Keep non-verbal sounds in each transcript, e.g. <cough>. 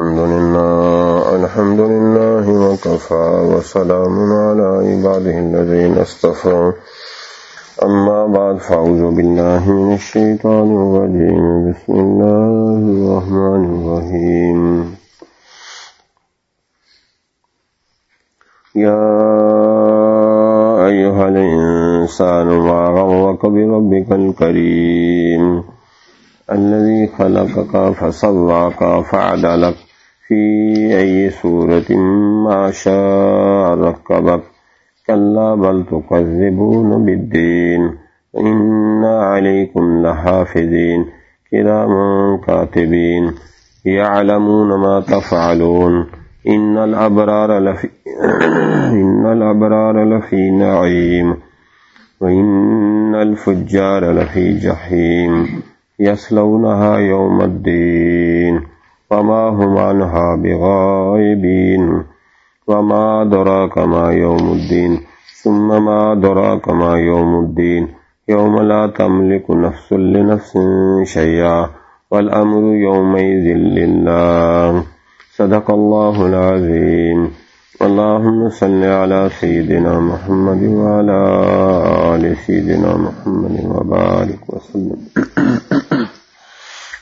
الحمد لله الحمد لله وكفى وسلام على عباده الذين اصطفى. أما بعد، فأعوذ بالله من الشيطان الرجيم. بسم الله الرحمن الرحيم. يا أيها الإنسان، ما غرك بربك الكريم؟ الذي خلقك فصواك فعدلك. في أي سورة ما شاء ركبك كلا بل تكذبون بالدين. إن عليكم لحافظين. كراما كاتبين. يعلمون ما تفعلون. إن الأبرار لفي <coughs> إن الأبرار لفي نعيم. وإن الفجار لفي جحيم. يصلونها يوم الدين. وما هم عنها بغائبين وما دراك ما يوم الدين ثم ما دراك ما يوم الدين يوم لا تملك نفس لنفس شيئا والأمر يومئذ لله. صدق الله العظيم. اللهم صل على سيدنا محمد وعلى آل سيدنا محمد وبارك وسلم.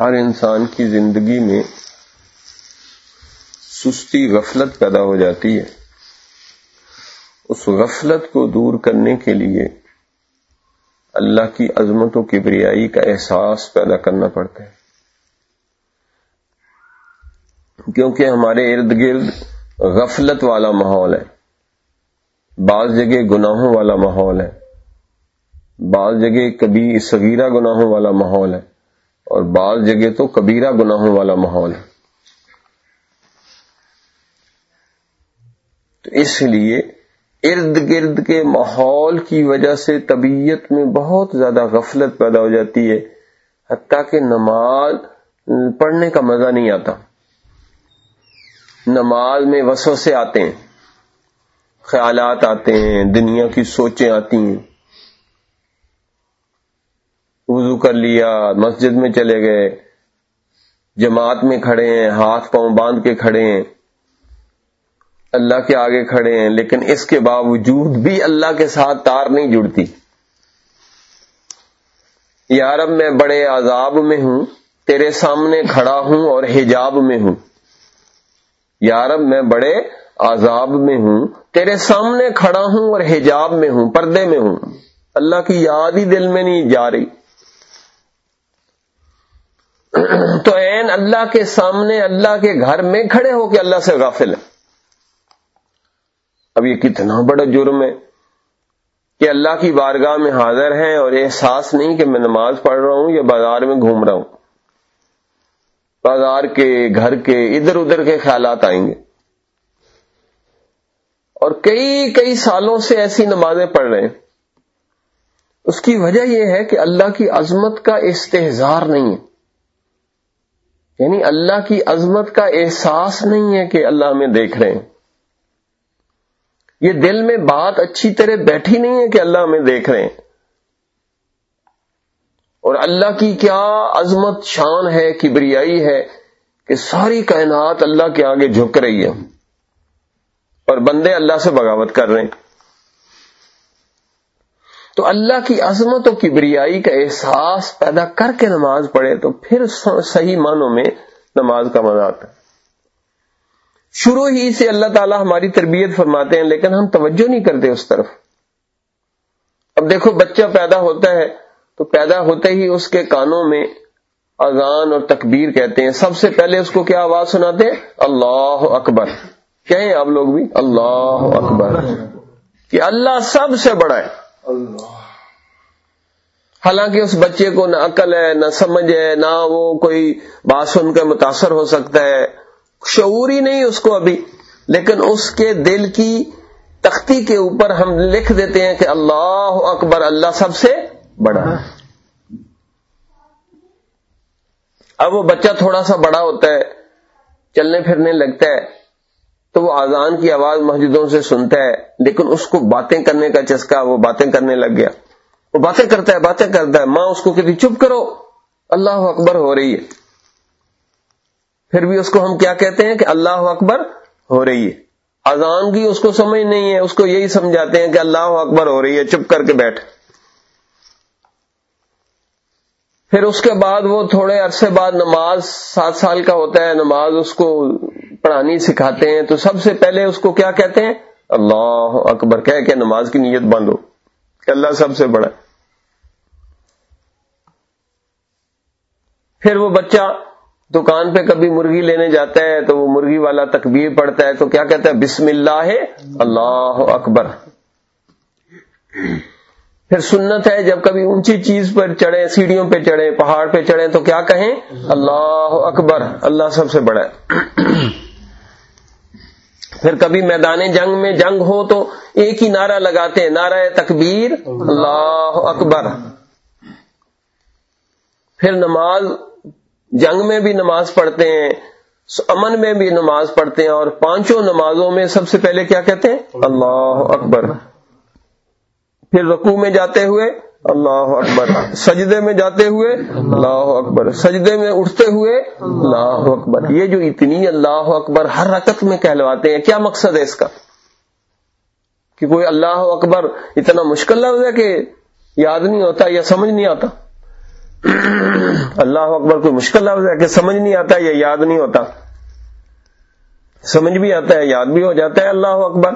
ہر انسان کی زندگی میں سستی غفلت پیدا ہو جاتی ہے۔ اس غفلت کو دور کرنے کے لیے اللہ کی عظمت و کبریائی کا احساس پیدا کرنا پڑتا ہے۔ کیونکہ ہمارے ارد گرد غفلت والا ماحول ہے۔ بعض جگہ گناہوں والا ماحول ہے۔ بعض جگہ کبھی صغیرہ گناہوں والا ماحول ہے۔ اور بعض جگہ تو کبیرہ گناہوں والا ماحول ہے۔ تو اس لیے ارد گرد کے ماحول کی وجہ سے طبیعت میں بہت زیادہ غفلت پیدا ہو جاتی ہے، حتیٰ کہ نماز پڑھنے کا مزہ نہیں آتا۔ نماز میں وسو سے آتے ہیں، خیالات آتے ہیں، دنیا کی سوچیں آتی ہیں۔ وضو کر لیا، مسجد میں چلے گئے، جماعت میں کھڑے ہیں، ہاتھ پاؤں باندھ کے کھڑے ہیں، اللہ کے آگے کھڑے ہیں، لیکن اس کے باوجود بھی اللہ کے ساتھ تار نہیں جڑتی۔ یارب میں بڑے عذاب میں ہوں، تیرے سامنے کھڑا ہوں اور حجاب میں ہوں۔ یارب میں بڑے عذاب میں ہوں، تیرے سامنے کھڑا ہوں اور حجاب میں ہوں، پردے میں ہوں۔ اللہ کی یاد ہی دل میں نہیں جا رہی۔ تو این اللہ کے سامنے، اللہ کے گھر میں کھڑے ہو کے اللہ سے غافل ہے۔ اب یہ کتنا بڑا جرم ہے کہ اللہ کی بارگاہ میں حاضر ہیں اور احساس نہیں کہ میں نماز پڑھ رہا ہوں یا بازار میں گھوم رہا ہوں۔ بازار کے، گھر کے، ادھر ادھر کے خیالات آئیں گے۔ اور کئی کئی سالوں سے ایسی نمازیں پڑھ رہے ہیں۔ اس کی وجہ یہ ہے کہ اللہ کی عظمت کا استحظار نہیں ہے۔ یعنی اللہ کی عظمت کا احساس نہیں ہے کہ اللہ ہمیں دیکھ رہے ہیں۔ یہ دل میں بات اچھی طرح بیٹھی نہیں ہے کہ اللہ ہمیں دیکھ رہے ہیں۔ اور اللہ کی کیا عظمت شان ہے، کبریائی ہے کہ ساری کائنات اللہ کے آگے جھک رہی ہے۔ اور بندے اللہ سے بغاوت کر رہے ہیں۔ تو اللہ کی عظمت و کبریائی کا احساس پیدا کر کے نماز پڑھے تو پھر صحیح معنوں میں نماز کا مزہ آتا ہے۔ شروع ہی سے اللہ تعالیٰ ہماری تربیت فرماتے ہیں، لیکن ہم توجہ نہیں کرتے اس طرف۔ اب دیکھو، بچہ پیدا ہوتا ہے تو پیدا ہوتے ہی اس کے کانوں میں اذان اور تکبیر کہتے ہیں۔ سب سے پہلے اس کو کیا آواز سناتے ہیں؟ اللہ اکبر۔ کہیں آپ لوگ بھی؟ اللہ اکبر۔ کہ اللہ سب سے بڑا ہے۔ اللہ۔ حالانکہ اس بچے کو نہ عقل ہے، نہ سمجھ ہے، نہ وہ کوئی بات سن کر متاثر ہو سکتا ہے۔ شعور ہی نہیں اس کو ابھی۔ لیکن اس کے دل کی تختی کے اوپر ہم لکھ دیتے ہیں کہ اللہ اکبر، اللہ سب سے بڑا۔ ہے اب وہ بچہ تھوڑا سا بڑا ہوتا ہے، چلنے پھرنے لگتا ہے۔ تو وہ آزان کی آواز مسجدوں سے سنتا ہے، لیکن اس کو باتیں کرنے کا چسکا، وہ باتیں کرنے لگ گیا۔ وہ باتیں کرتا ہے، باتیں کرتا ہے۔ ماں اس کو کہتی، چپ کرو، اللہ اکبر ہو رہی ہے۔ پھر بھی اس کو ہم کیا کہتے ہیں کہ اللہ اکبر ہو رہی ہے۔ اذان کی اس کو سمجھ نہیں ہے، اس کو یہی سمجھاتے ہیں کہ اللہ اکبر ہو رہی ہے، چپ کر کے بیٹھ۔ پھر اس کے بعد وہ تھوڑے عرصے بعد نماز، سات سال کا ہوتا ہے، نماز اس کو پڑھانی سکھاتے ہیں، تو سب سے پہلے اس کو کیا کہتے ہیں؟ اللہ اکبر، کہہ کہ نماز کی نیت بند ہو۔ کہ اللہ سب سے بڑا۔ پھر وہ بچہ دکان پہ کبھی مرغی لینے جاتا ہے، تو وہ مرغی والا تکبیر پڑتا ہے، تو کیا کہتا ہے؟ بسم اللہ ہے اللہ اکبر۔ پھر سنت ہے، جب کبھی اونچی چیز پر چڑھے سیڑھیوں پہ چڑھے پہاڑ پہ چڑھے تو کیا کہیں؟ اللہ اکبر، اللہ سب سے بڑا ہے۔ پھر کبھی میدان جنگ میں جنگ ہو تو ایک ہی نعرہ لگاتے ہیں، نعرہ تکبیر، اللہ اکبر۔ پھر نماز، جنگ میں بھی نماز پڑھتے ہیں، امن میں بھی نماز پڑھتے ہیں، اور پانچوں نمازوں میں سب سے پہلے کیا کہتے ہیں؟ اللہ اکبر۔ پھر رقو میں جاتے ہوئے اللہ اکبر۔ سجدے میں جاتے ہوئے اللہ اکبر۔ سجدے میں اٹھتے ہوئے اللہ اکبر۔ یہ جو اتنی اللہ اکبر ہر رکت میں کہلواتے ہیں، کیا مقصد ہے اس کا؟ کہ کوئی اللہ اکبر اتنا مشکل لفظ ہے کہ یاد نہیں ہوتا یا سمجھ نہیں آتا۔ اللہ اکبر کوئی مشکل لفظ ہے کہ سمجھ نہیں آتا یا یاد نہیں ہوتا۔ سمجھ بھی آتا ہے، یاد بھی ہو جاتا ہے اللہ اکبر۔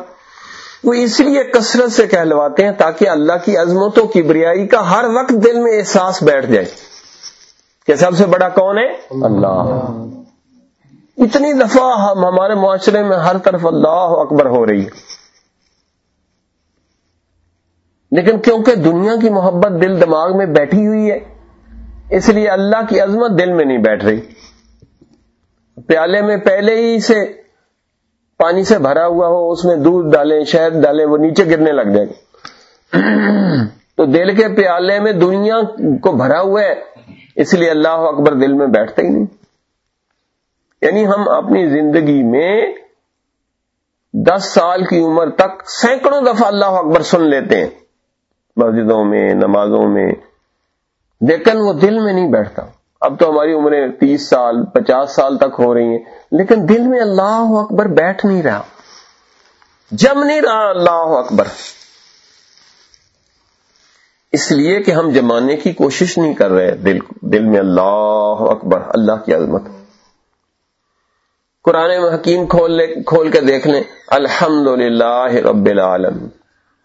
وہ اس لیے کثرت سے کہلواتے ہیں تاکہ اللہ کی عظمتوں کی بریائی کا ہر وقت دل میں احساس بیٹھ جائے۔ کہ سب سے بڑا کون ہے؟ اللہ۔ اتنی دفعہ ہم ہمارے معاشرے میں ہر طرف اللہ اکبر ہو رہی ہے۔ لیکن کیونکہ دنیا کی محبت دل دماغ میں بیٹھی ہوئی ہے، اس لیے اللہ کی عظمت دل میں نہیں بیٹھ رہی۔ پیالے میں پہلے ہی سے پانی سے بھرا ہوا ہو، اس میں دودھ ڈالیں، شہد ڈالیں، وہ نیچے گرنے لگ جائے گا۔ تو دل کے پیالے میں دنیا کو بھرا ہوا ہے، اس لیے اللہ اکبر دل میں بیٹھتا ہی نہیں۔ یعنی ہم اپنی زندگی میں دس سال کی عمر تک سینکڑوں دفعہ اللہ اکبر سن لیتے ہیں۔ مسجدوں میں، نمازوں میں۔ لیکن وہ دل میں نہیں بیٹھتا۔ اب تو ہماری عمریں تیس سال، پچاس سال تک ہو رہی ہیں۔ لیکن دل میں اللہ اکبر بیٹھ نہیں رہا۔ جم نہیں رہا اللہ اکبر۔ اس لیے کہ ہم جمانے کی کوشش نہیں کر رہے دل دل میں اللہ اکبر، اللہ کی عظمت۔ قرآن حکیم کھول لے کھول کے دیکھ لیں۔ الحمد للہ رب العالم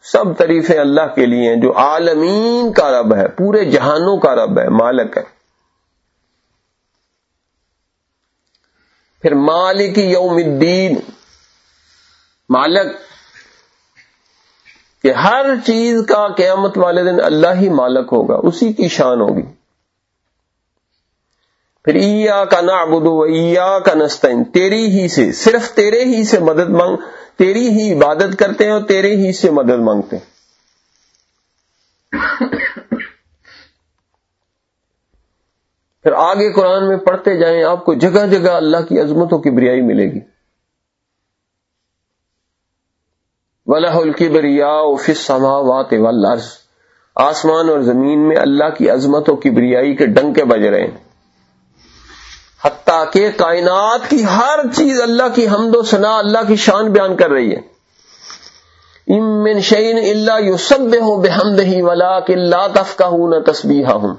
سب تعریفیں اللہ کے لیے ہیں۔ جو عالمین کا رب ہے، پورے جہانوں کا رب ہے، مالک ہے۔ پھر مالک یوم الدین۔ مالک، کہ ہر چیز کا قیامت والے دن اللہ ہی مالک ہوگا، اسی کی شان ہوگی۔ پھر ایا کا نا ایا کا نستعین، تیری ہی سے، صرف تیرے ہی سے مدد مانگ، تیری ہی عبادت کرتے ہیں اور تیرے ہی سے مدد مانگتے ہیں۔ پھر آگے قرآن میں پڑھتے جائیں، آپ کو جگہ جگہ اللہ کی عظمتوں کی بریائی ملے گی۔ ولاح الکی بریا فس سما وات آسمان اور زمین میں اللہ کی عظمتوں کی بریائی کے ڈنگ کے بج رہے ہیں۔ حتیٰ کہ کائنات کی ہر چیز اللہ کی حمد و ثنا، اللہ کی شان بیان کر رہی ہے۔ امن شعین اللہ یو سب ہو بے حمد ہی ولا کہ اللہ تفقہ ہوں نہ تصبیح ہوں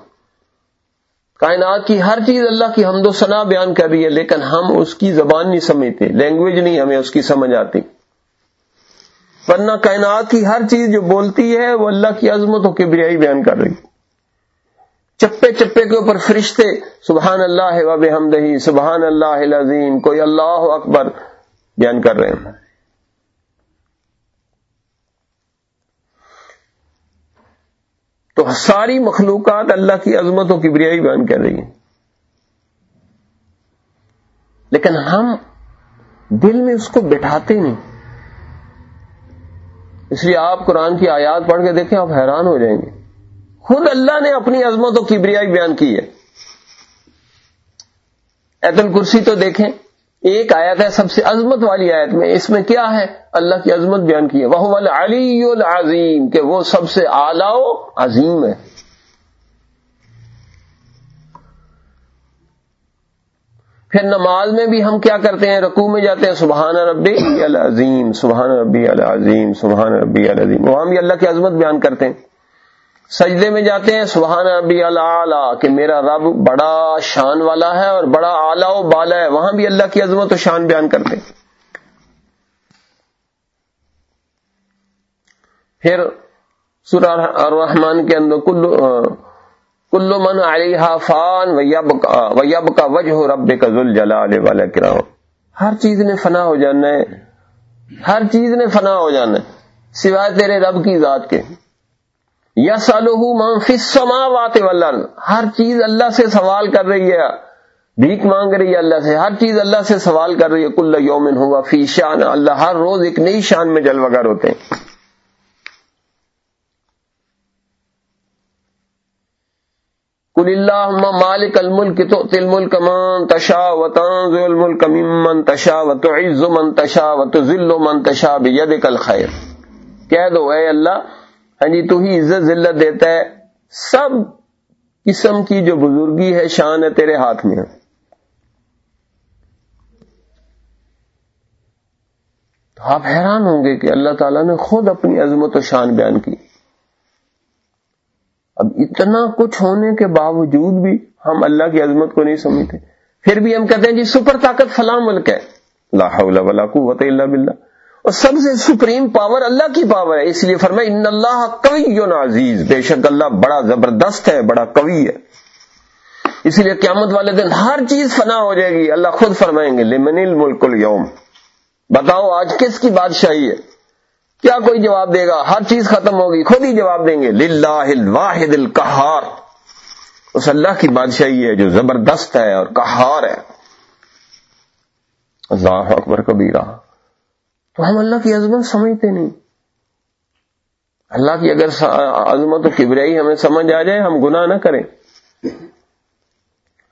کائنات کی ہر چیز اللہ کی حمد و ثنا بیان کر رہی ہے، لیکن ہم اس کی زبان نہیں سمجھتے، لینگویج نہیں ہمیں اس کی سمجھ آتی۔ ورنہ کائنات کی ہر چیز جو بولتی ہے، وہ اللہ کی عظمت و کبریائی بیان کر رہی۔ چپے چپے کے اوپر فرشتے، سبحان اللہ وب ہمدہی سبحان اللہ عظیم کوئی اللہ اکبر بیان کر رہے ہیں۔ تو ساری مخلوقات اللہ کی عظمتوں کی بریائی بیان کر رہی ہیں۔ لیکن ہم دل میں اس کو بٹھاتے نہیں۔ اس لیے آپ قرآن کی آیات پڑھ کے دیکھیں، آپ حیران ہو جائیں گے۔ خود اللہ نے اپنی عظمت و کبریائی بیان کی ہے۔ ایت الکرسی تو دیکھیں۔ ایک آیت ہے سب سے عظمت والی آیت میں، اس میں کیا ہے؟ اللہ کی عظمت بیان کی ہے۔ وہ علی العظیم، کہ وہ سب سے اعلی و عظیم ہے۔ پھر نماز میں بھی ہم کیا کرتے ہیں؟ رقو میں جاتے ہیں۔ سبحان ربی العظیم، سبحان ربی العظیم، سبحان ربی العظیم۔ وہاں بھی اللہ کی عظمت بیان کرتے ہیں۔ سجدے میں جاتے ہیں، سبحان ربی اللہ کہ میرا رب بڑا شان والا ہے اور بڑا اعلیٰ و بالا ہے، وہاں بھی اللہ کی عظمت و شان بیان کرتے ہیں۔ پھر سورہ الرحمان کے اندر کلو کلو من علیہ فان ویب کا وجہ رب کا ذل جلال والا کراؤ ہر چیز نے فنا ہو جانا ہے، ہر چیز نے فنا ہو جانا ہے، سوائے تیرے رب کی ذات کے۔ یا منفی سماوات والارض، ہر چیز اللہ سے سوال کر رہی ہے، بھیک مانگ رہی ہے اللہ سے، ہر چیز اللہ سے سوال کر رہی ہے، کل یومن ہوا فی شان، اللہ ہر روز ایک نئی شان میں جلوگر ہوتے ہیں۔ کل اللہ مالک الملک تو تل ملک من تشا و تنز الملک ممن تشا و عز من تشا و تو ذل من تشا بید کل خیر کہہ دو، اے اللہ ہاں جی تو ہی عزت ذلت دیتا ہے۔ سب قسم کی جو بزرگی ہے، شان ہے تیرے ہاتھ میں۔ تو آپ حیران ہوں گے کہ اللہ تعالیٰ نے خود اپنی عظمت و شان بیان کی۔ اب اتنا کچھ ہونے کے باوجود بھی ہم اللہ کی عظمت کو نہیں سمجھتے۔ پھر بھی ہم کہتے ہیں جی سپر طاقت فلاں ملک ہے۔ اللہ ولا قوت الا باللہ۔ اور سب سے سپریم پاور اللہ کی پاور ہے اس لیے فرمائے ان اللہ کوی عزیز. بے شک اللہ بڑا زبردست ہے، بڑا کوی ہے۔ اس لیے قیامت والے دن ہر چیز فنا ہو جائے گی۔ اللہ خود فرمائیں گے، لمن الملک اليوم. بتاؤ، آج کس کی بادشاہی ہے؟ کیا کوئی جواب دے گا؟ ہر چیز ختم ہوگی، خود ہی جواب دیں گے، للہ الواحد القہار. اس اللہ کی بادشاہی ہے جو زبردست ہے اور کہار ہے۔ اللہ اکبر کبیرہ۔ تو ہم اللہ کی عظمت سمجھتے نہیں۔ اللہ کی اگر عظمت و کبریائی ہمیں سمجھ آ جائے، ہم گناہ نہ کریں۔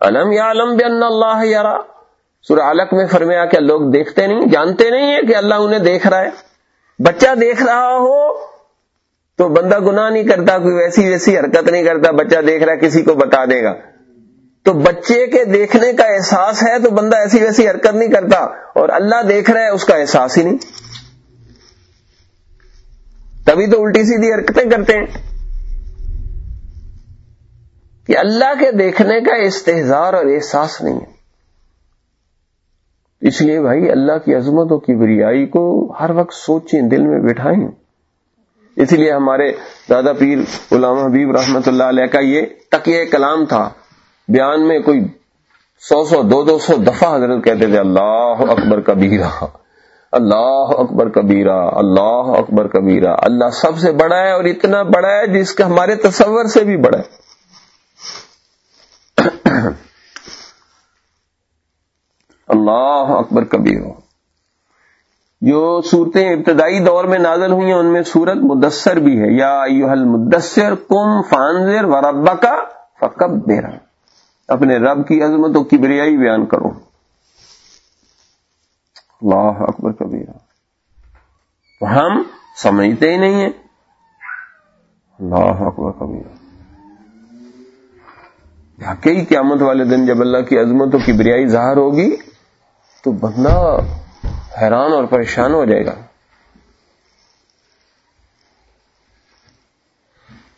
علم یا علم بے اللہ یارا سورہ علق میں فرمایا کہ لوگ دیکھتے نہیں، جانتے نہیں ہیں کہ اللہ انہیں دیکھ رہا ہے۔ بچہ دیکھ رہا ہو تو بندہ گناہ نہیں کرتا، کوئی ویسی ویسی حرکت نہیں کرتا، بچہ دیکھ رہا ہے، کسی کو بتا دے گا۔ تو بچے کے دیکھنے کا احساس ہے تو بندہ ایسی ویسی حرکت نہیں کرتا اور اللہ دیکھ رہا ہے اس کا احساس ہی نہیں۔ تبھی تو الٹی سیدھی حرکتیں کرتے ہیں۔ کہ اللہ کے دیکھنے کا استحزار اور احساس نہیں ہے۔ اس لیے بھائی اللہ کی عظمت و کی کو ہر وقت سوچیں، دل میں بٹھائیں۔ اس لیے ہمارے دادا پیر علامہ حبیب رحمت اللہ علیہ کا یہ تقیہ کلام تھا۔ بیان میں کوئی سو سو، دو دو سو دفعہ حضرت کہتے تھے، اللہ اکبر کبیرہ، اللہ اکبر کبیرہ، اللہ اکبر کبیرہ۔ اللہ سب سے بڑا ہے اور اتنا بڑا ہے جس کا ہمارے تصور سے بھی بڑا ہے۔ اللہ اکبر کبیر جو صورتیں ابتدائی دور میں نازل ہوئی ہیں، ان میں سورت مدثر بھی ہے۔ یا مدثر کم فانزر و ربا کا فکب اپنے رب کی عظمت و کبریائی بیان کرو۔ اللہ اکبر کبیرہ۔ تو ہم سمجھتے ہی نہیں ہیں۔ اللہ اکبر کبیرہ۔ کئی قیامت والے دن جب اللہ کی عظمت و کبریائی ظاہر ہوگی، تو بندہ حیران اور پریشان ہو جائے گا۔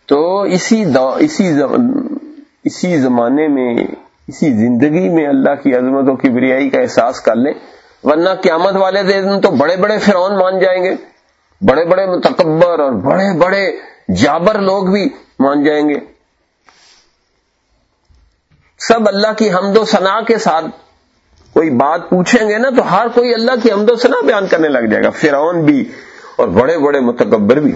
تو اسی اسی اسی زمانے میں، اسی زندگی میں اللہ کی عظمت و کبریائی کا احساس کر لیں، ورنہ قیامت والے دن تو بڑے بڑے فرعون مان جائیں گے، بڑے بڑے متکبر اور بڑے بڑے جابر لوگ بھی مان جائیں گے۔ سب اللہ کی حمد و ثنا کے ساتھ کوئی بات پوچھیں گے نا تو ہر کوئی اللہ کی حمد و ثنا بیان کرنے لگ جائے گا۔ فرعون بھی اور بڑے بڑے متکبر بھی۔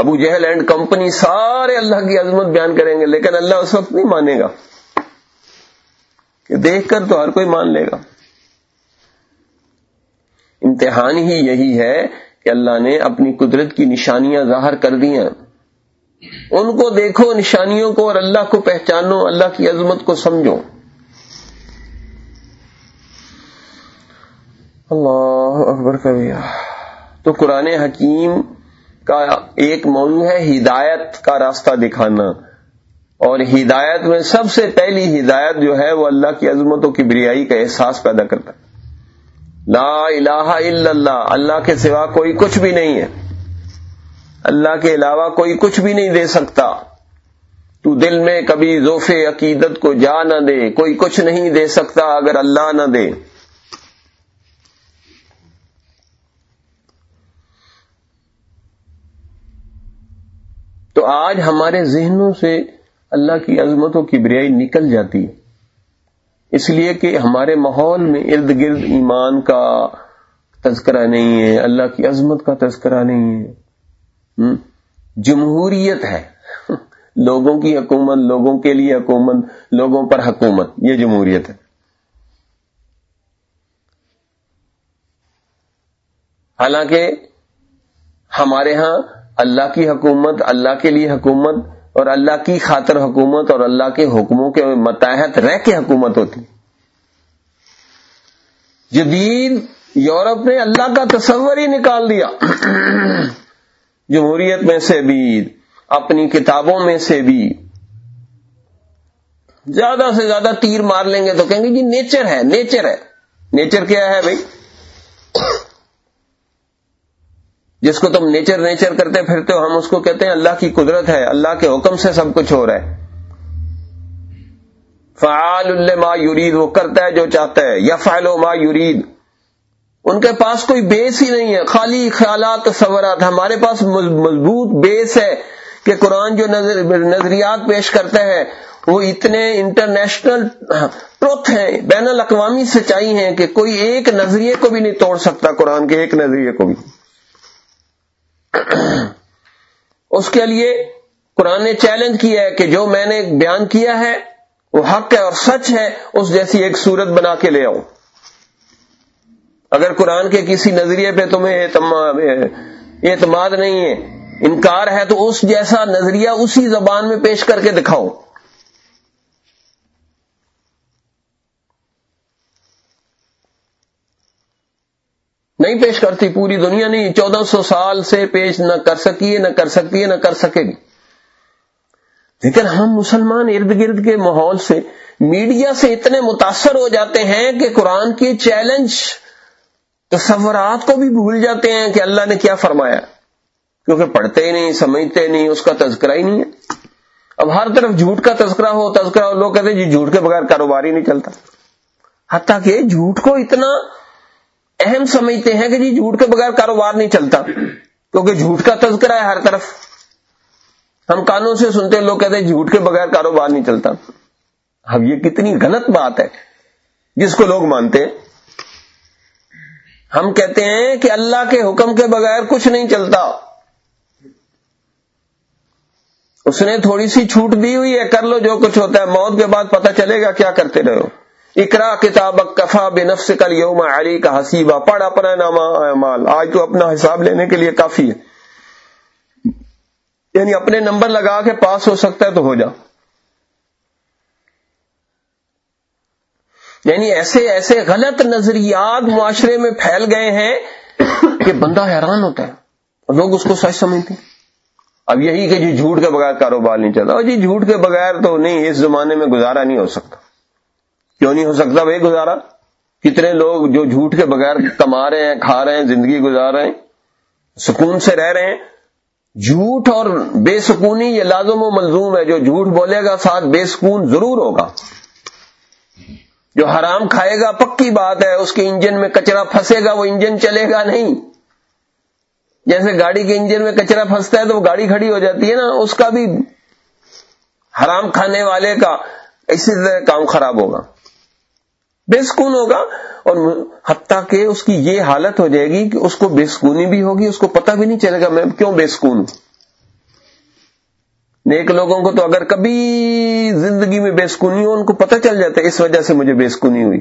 ابو جہل اینڈ کمپنی سارے اللہ کی عظمت بیان کریں گے، لیکن اللہ اس وقت نہیں مانے گا۔ کہ دیکھ کر تو ہر کوئی مان لے گا۔ امتحان ہی یہی ہے کہ اللہ نے اپنی قدرت کی نشانیاں ظاہر کر دی ہیں۔ ان کو دیکھو نشانیوں کو اور اللہ کو پہچانو، اللہ کی عظمت کو سمجھو۔ اللہ اکبر کبھی۔ تو قرآن حکیم کا ایک موضوع ہے ہدایت کا راستہ دکھانا۔ اور ہدایت میں سب سے پہلی ہدایت جو ہے وہ اللہ کی عظمتوں کی بریائی کا احساس پیدا کرتا ہے۔ لا الہ الا اللہ اللہ کے سوا کوئی کچھ بھی نہیں ہے۔ اللہ کے علاوہ کوئی کچھ بھی نہیں دے سکتا۔ تو دل میں کبھی ذوف عقیدت کو جا نہ دے، کوئی کچھ نہیں دے سکتا اگر اللہ نہ دے۔ تو آج ہمارے ذہنوں سے اللہ کی عظمتوں کی بریائی نکل جاتی ہے۔ اس لیے کہ ہمارے ماحول میں ارد گرد ایمان کا تذکرہ نہیں ہے، اللہ کی عظمت کا تذکرہ نہیں ہے۔ جمہوریت ہے۔ <laughs> لوگوں کی حکومت، لوگوں کے لیے حکومت، لوگوں پر حکومت، یہ جمہوریت ہے۔ حالانکہ ہمارے ہاں اللہ کی حکومت، اللہ کے لیے حکومت اور اللہ کی خاطر حکومت اور اللہ کے حکموں کے متحد رہ کے حکومت ہوتی۔ جدید یورپ نے اللہ کا تصور ہی نکال دیا۔ جمہوریت میں سے بھی، اپنی کتابوں میں سے بھی۔ زیادہ سے زیادہ تیر مار لیں گے تو کہیں گے جی نیچر ہے نیچر ہے۔ نیچر کیا ہے بھائی؟ جس کو تم نیچر نیچر کرتے پھرتے ہو، ہم اس کو کہتے ہیں اللہ کی قدرت ہے، اللہ کے حکم سے سب کچھ ہو رہا ہے۔ فعال ما یورید وہ کرتا ہے جو چاہتا ہے یا فائل ما یورید ان کے پاس کوئی بیس ہی نہیں ہے، خالی خیالات تصورات ہمارے پاس مضبوط بیس ہے کہ قرآن جو نظریات پیش کرتا ہے، وہ اتنے انٹرنیشنل ہاں، ٹروتھ ہیں، بین الاقوامی سچائی ہیں کہ کوئی ایک نظریے کو بھی نہیں توڑ سکتا قرآن کے، ایک نظریے کو بھی۔ اس کے لیے قرآن نے چیلنج کیا ہے کہ جو میں نے بیان کیا ہے، وہ حق ہے اور سچ ہے، اس جیسی ایک صورت بنا کے لے آؤ اگر قرآن کے کسی نظریے پہ تمہیں اعتماد نہیں ہے، انکار ہے، تو اس جیسا نظریہ اسی زبان میں پیش کر کے دکھاؤ نہیں پیش کرتی، پوری دنیا نہیں، چودہ سو سال سے پیش نہ کر سکی ہے نہ کر سکتی ہے نہ کر سکے گی۔ لیکن ہم مسلمان ارد گرد کے ماحول سے، میڈیا سے اتنے متاثر ہو جاتے ہیں کہ قرآن کے چیلنج تصورات کو بھی بھول جاتے ہیں کہ اللہ نے کیا فرمایا۔ کیونکہ پڑھتے ہی نہیں، سمجھتے نہیں، اس کا تذکرہ ہی نہیں ہے۔ اب ہر طرف جھوٹ کا تذکرہ ہو تذکرہ ہو لوگ کہتے ہیں جی جھوٹ کے بغیر کاروبار ہی نہیں چلتا۔ حتیٰ کہ جھوٹ کو اتنا اہم سمجھتے ہیں کہ جی جھوٹ کے بغیر کاروبار نہیں چلتا، کیونکہ جھوٹ کا تذکرہ ہے ہر طرف۔ ہم کانوں سے سنتے ہیں، لوگ کہتے ہیں جھوٹ کے بغیر کاروبار نہیں چلتا۔ اب یہ کتنی غلط بات ہے، جس کو لوگ مانتے ہیں۔ ہم کہتے ہیں کہ اللہ کے حکم کے بغیر کچھ نہیں چلتا۔ اس نے تھوڑی سی چھوٹ دی ہوئی ہے، کر لو جو کچھ ہوتا ہے، موت کے بعد پتہ چلے گا کیا کرتے رہو اکرا کتاب کفا بے نفس کل یوم علی کا حسیبہ پڑھ اپنا نامہ مال آج تو اپنا حساب لینے کے لیے کافی ہے۔ یعنی اپنے نمبر لگا کے پاس ہو سکتا ہے تو ہو جا۔ یعنی ایسے ایسے غلط نظریات معاشرے میں پھیل گئے ہیں کہ بندہ حیران ہوتا ہے۔ اور لوگ اس کو سچ سمجھتے ہیں۔ اب یہی کہ جی جھوٹ کے بغیر کاروبار نہیں چلتا جی جھوٹ کے بغیر تو نہیں، اس زمانے میں گزارا نہیں ہو سکتا۔ کیوں نہیں ہو سکتا بھائی گزارا؟ کتنے لوگ جو جھوٹ کے بغیر کما رہے ہیں، کھا رہے ہیں، زندگی گزار رہے ہیں، سکون سے رہ رہے ہیں۔ جھوٹ اور بے سکونی یہ لازم و ملزوم ہے۔ جو جھوٹ بولے گا ساتھ بے سکون ضرور ہوگا۔ جو حرام کھائے گا پکی بات ہے، اس کے انجن میں کچرا پھنسے گا، وہ انجن چلے گا نہیں۔ جیسے گاڑی کے انجن میں کچرا پھنستا ہے تو وہ گاڑی کھڑی ہو جاتی ہے نا، اس کا بھی حرام کھانے والے کا اسی طرح کام خراب ہوگا۔ بے سکون ہوگا اور حتیٰ کہ اس کی یہ حالت ہو جائے گی کہ اس کو بے سکونی بھی ہوگی، اس کو پتہ بھی نہیں چلے گا میں کیوں بے سکون ہوں نیک لوگوں کو تو اگر کبھی زندگی میں بے سکونی ہو، ان کو پتہ چل جاتا ہے اس وجہ سے مجھے بے سکونی ہوئی۔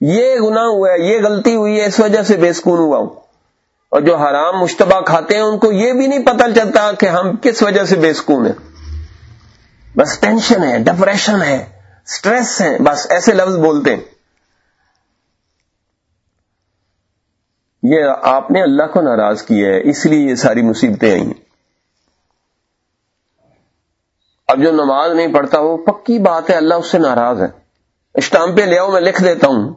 یہ گناہ ہوا ہے، یہ غلطی ہوئی ہے، اس وجہ سے بے سکون ہوا ہوں۔ اور جو حرام مشتبہ کھاتے ہیں، ان کو یہ بھی نہیں پتہ چلتا کہ ہم کس وجہ سے بے سکون ہیں۔ بس ٹینشن ہے ڈپریشن ہے سٹریس ہے، بس ایسے لفظ بولتے ہیں۔ یہ آپ نے اللہ کو ناراض کیا ہے، اس لیے یہ ساری مصیبتیں آئی ہیں۔ اب جو نماز نہیں پڑھتا وہ پکی بات ہے، اللہ اس سے ناراض ہے۔ اسٹام پہ لے آؤ، میں لکھ دیتا ہوں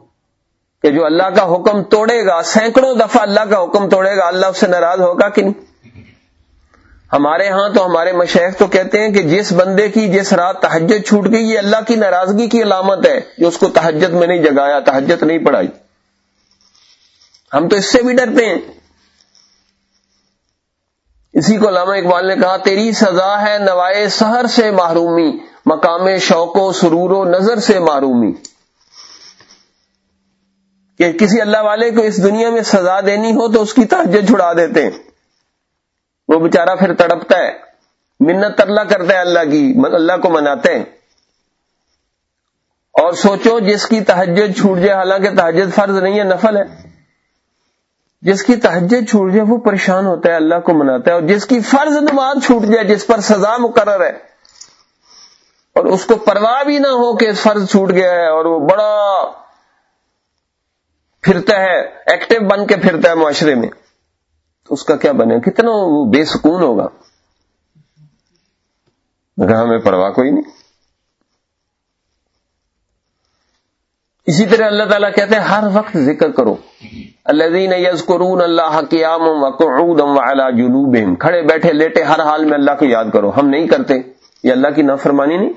کہ جو اللہ کا حکم توڑے گا، سینکڑوں دفعہ اللہ کا حکم توڑے گا، اللہ اس سے ناراض ہوگا کہ نہیں؟ ہمارے ہاں تو ہمارے مشیخ تو کہتے ہیں کہ جس بندے کی جس رات تحجت چھوٹ گئی، یہ اللہ کی ناراضگی کی علامت ہے۔ جو اس کو تحجت میں نہیں جگایا تحجت نہیں پڑھائی۔ ہم تو اس سے بھی ڈرتے ہیں۔ اسی کو علامہ اقبال نے کہا، تیری سزا ہے نوائے سہر سے محرومی، مقام شوق و سرور و نظر سے معرومی۔ کہ کسی اللہ والے کو اس دنیا میں سزا دینی ہو تو اس کی تحجت چھڑا دیتے ہیں۔ وہ بےچارا پھر تڑپتا ہے، منت ترلا کرتا ہے اللہ کی اللہ کو مناتے ہیں۔ اور سوچو، جس کی تحجت چھوٹ جائے، حالانکہ تحجت فرض نہیں ہے، نفل ہے۔ جس کی تحجت چھوٹ جائے وہ پریشان ہوتا ہے، اللہ کو مناتا ہے، اور جس کی فرض نماز چھوٹ جائے، جس پر سزا مقرر ہے۔ اور اس کو پرواہ بھی نہ ہو کہ فرض چھوٹ گیا ہے، اور وہ بڑا پھرتا ہے ایکٹیو بن کے پھرتا ہے معاشرے میں۔ تو اس کا کیا بنے؟ کتنا وہ بے سکون ہوگا۔ ہمیں پرواہ کوئی نہیں۔ اسی طرح اللہ تعالیٰ کہتے ہیں، ہر وقت ذکر کرو۔ اللہ یزکرون اللہ قیام وعلا جنوبہم۔ کھڑے بیٹھے لیٹے ہر حال میں اللہ کو یاد کرو۔ ہم نہیں کرتے۔ یہ اللہ کی نافرمانی نہیں۔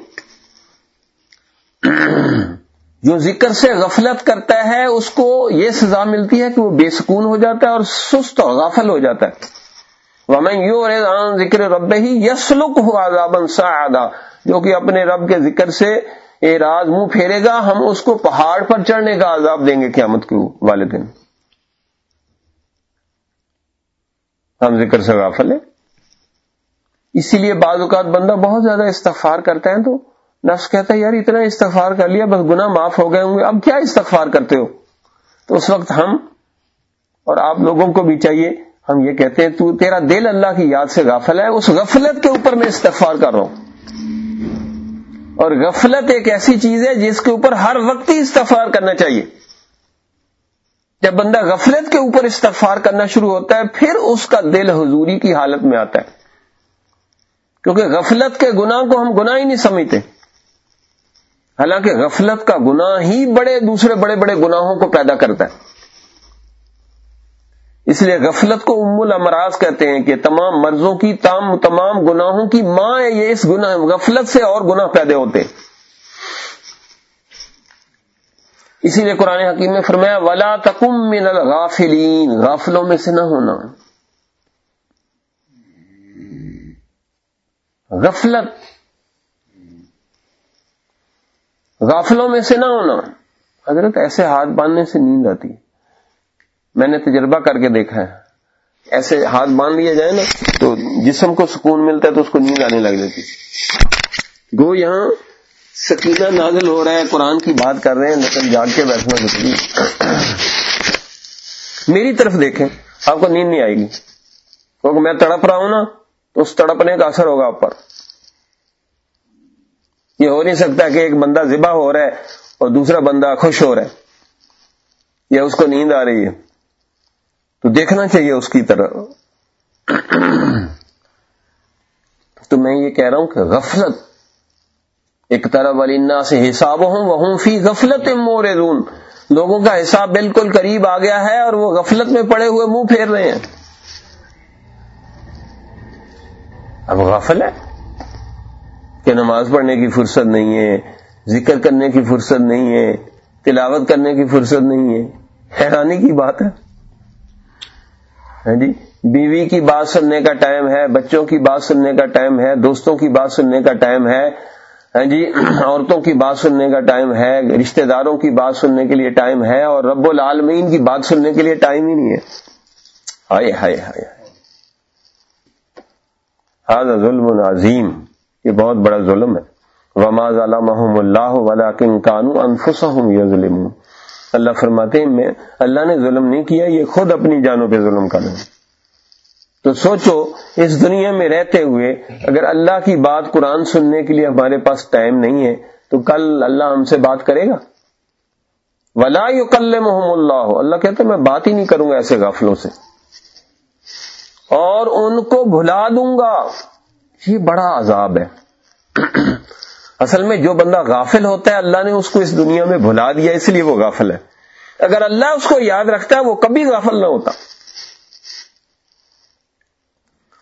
<clears throat> جو ذکر سے غفلت کرتا ہے، اس کو یہ سزا ملتی ہے کہ وہ بے سکون ہو جاتا ہے اور سست اور غافل ہو جاتا ہے۔ یو ذکر رب ہی یسلک ہوا جو کہ اپنے رب کے ذکر سے اعراض منہ پھیرے گا، ہم اس کو پہاڑ پر چڑھنے کا عذاب دیں گے قیامت کے والدین ہم ذکر سے غافل ہے اسی لیے بعض اوقات بندہ بہت زیادہ استغفار کرتا ہے تو نفس کہتا ہے، یار اتنا استغفار کر لیا، بس گناہ معاف ہو گئے ہوں گے، اب کیا استغفار کرتے ہو؟ تو اس وقت ہم اور آپ لوگوں کو بھی چاہیے، ہم یہ کہتے ہیں، تو تیرا دل اللہ کی یاد سے غافل ہے، اس غفلت کے اوپر میں استغفار کر رہا ہوں۔ اور غفلت ایک ایسی چیز ہے جس کے اوپر ہر وقت ہی استغفار کرنا چاہیے۔ جب بندہ غفلت کے اوپر استغفار کرنا شروع ہوتا ہے، پھر اس کا دل حضوری کی حالت میں آتا ہے۔ کیونکہ غفلت کے گناہ کو ہم گناہ ہی نہیں سمجھتے۔ حالانکہ غفلت کا گناہ ہی بڑے دوسرے بڑے بڑے گناہوں کو پیدا کرتا ہے۔ اس لیے غفلت کو ام الامراض کہتے ہیں کہ تمام مرضوں کی، تام، تمام گناہوں کی ماں ہے، یہ اس گناہ، غفلت سے اور گناہ پیدا ہوتے اسی لیے قرآن حکیم میں فرمایا، ولا تکم من الغافلین غافلوں میں سے نہ ہونا۔ غفلت۔ غافلوں میں سے نہ ہونا۔ حضرت ایسے ہاتھ باندھنے سے نیند آتی۔ ہے میں نے تجربہ کر کے دیکھا ہے۔ ایسے ہاتھ باندھ لیا جائے نا، تو جسم کو سکون ملتا ہے تو اس کو نیند آنے لگ جاتی۔ گو یہاں سکینہ نازل ہو رہا ہے، قرآن کی بات کر رہے ہیں، لیکن جاگ کے بیٹھنا ضروری میری طرف دیکھیں، آپ کو نیند نہیں آئے گی۔ کیونکہ میں تڑپ رہا ہوں نا، تو اس تڑپنے کا اثر ہوگا اوپر۔ یہ ہو نہیں سکتا کہ ایک بندہ ذبح ہو رہا ہے اور دوسرا بندہ خوش ہو رہا ہے۔ یا اس کو نیند آ رہی ہے۔ تو دیکھنا چاہیے اس کی طرح۔ تو میں یہ کہہ رہا ہوں کہ غفلت، ایک طرح ولینا سے حساب ہوں وہ فی غفلت مور لوگوں کا حساب بالکل قریب آ گیا ہے اور وہ غفلت میں پڑے ہوئے منہ پھیر رہے ہیں۔ اب غفل ہے کہ نماز پڑھنے کی فرصت نہیں ہے، ذکر کرنے کی فرصت نہیں ہے، تلاوت کرنے کی فرصت نہیں ہے۔ حیرانی کی بات ہے۔ ہاں جی؟ بیوی کی بات سننے کا ٹائم ہے، بچوں کی بات سننے کا ٹائم ہے، دوستوں کی بات سننے کا ٹائم ہے ہاں جی؟ عورتوں کی بات سننے کا ٹائم ہے، رشتہ داروں کی بات سننے کے لیے ٹائم ہے اور رب العالمین کی بات سننے کے لیے ٹائم ہی نہیں ہے۔ ہائے ہائے ہائے۔ ہاض ظلم عظیم۔ یہ بہت بڑا ظلم ہے۔ وما ظلمهم اللہ ولیکن کانو انفسهم یظلمون اللہ فرماتے ہیں، میں اللہ نے ظلم نہیں کیا، یہ خود اپنی جانوں پہ ظلم کر رہے ہیں۔ تو سوچو، اس دنیا میں رہتے ہوئے اگر اللہ کی بات قرآن سننے کے لیے ہمارے پاس ٹائم نہیں ہے، تو کل اللہ ہم سے بات کرے گا۔ ولا کل محمد اللہ اللہ کہتے میں بات ہی نہیں کروں گا ایسے غافلوں سے۔ اور ان کو بھلا دوں گا۔ یہ بڑا عذاب ہے۔ اصل میں جو بندہ غافل ہوتا ہے، اللہ نے اس کو اس دنیا میں بھلا دیا، اس لیے وہ غافل ہے۔ اگر اللہ اس کو یاد رکھتا ہے، وہ کبھی غافل نہ ہوتا۔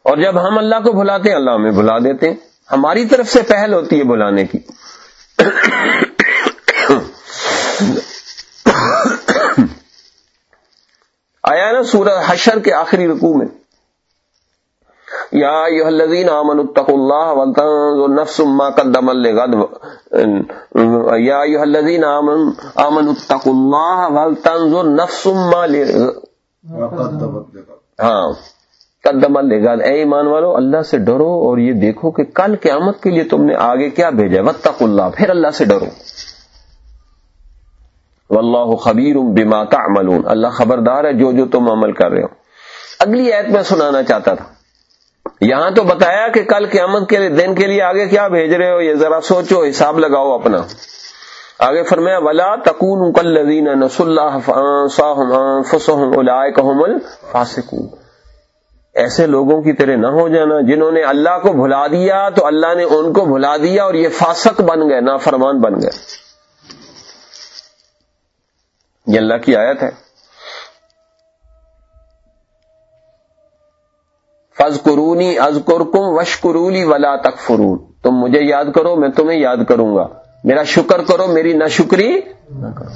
اور جب ہم اللہ کو بھلاتے ہیں، اللہ ہمیں بھلا دیتے ہیں۔ ہماری طرف سے پہل ہوتی ہے بلانے کی۔ آیا نا سورہ حشر کے آخری رکوع میں۔ یا الذین آمنوا اتقوا اللہ ولتنظر نفس ما قدم لغد یا ایھا الذین آمنوا اتقوا اللہ ولتنظر نفس ما ہاں قدم لغد۔ اے ایمان والو اللہ سے ڈرو اور یہ دیکھو کہ کل قیامت کے لیے تم نے آگے کیا بھیجا واتقوا اللہ پھر اللہ سے ڈرو۔ واللہ خبیر بما تعملون۔ اللہ خبردار ہے جو جو تم عمل کر رہے ہو۔ اگلی ایت میں سنانا چاہتا تھا۔ یہاں تو بتایا کہ کل قیامت کے دن کے لیے آگے کیا بھیج رہے ہو؟ یہ ذرا سوچو، حساب لگاؤ اپنا۔ آگے فرمایا، ولا تکون کل لذین نس اللہ فاسکون ایسے لوگوں کی طرح نہ ہو جانا جنہوں نے اللہ کو بھلا دیا، تو اللہ نے ان کو بھلا دیا اور یہ فاسق بن گئے، نافرمان بن گئے۔ یہ اللہ کی آیت ہے۔ فض قرونی از قرکم وش قرولی ولا تک فرون تم مجھے یاد کرو، میں تمہیں یاد کروں گا۔ میرا شکر کرو، میری نہ شکری نہ کرو۔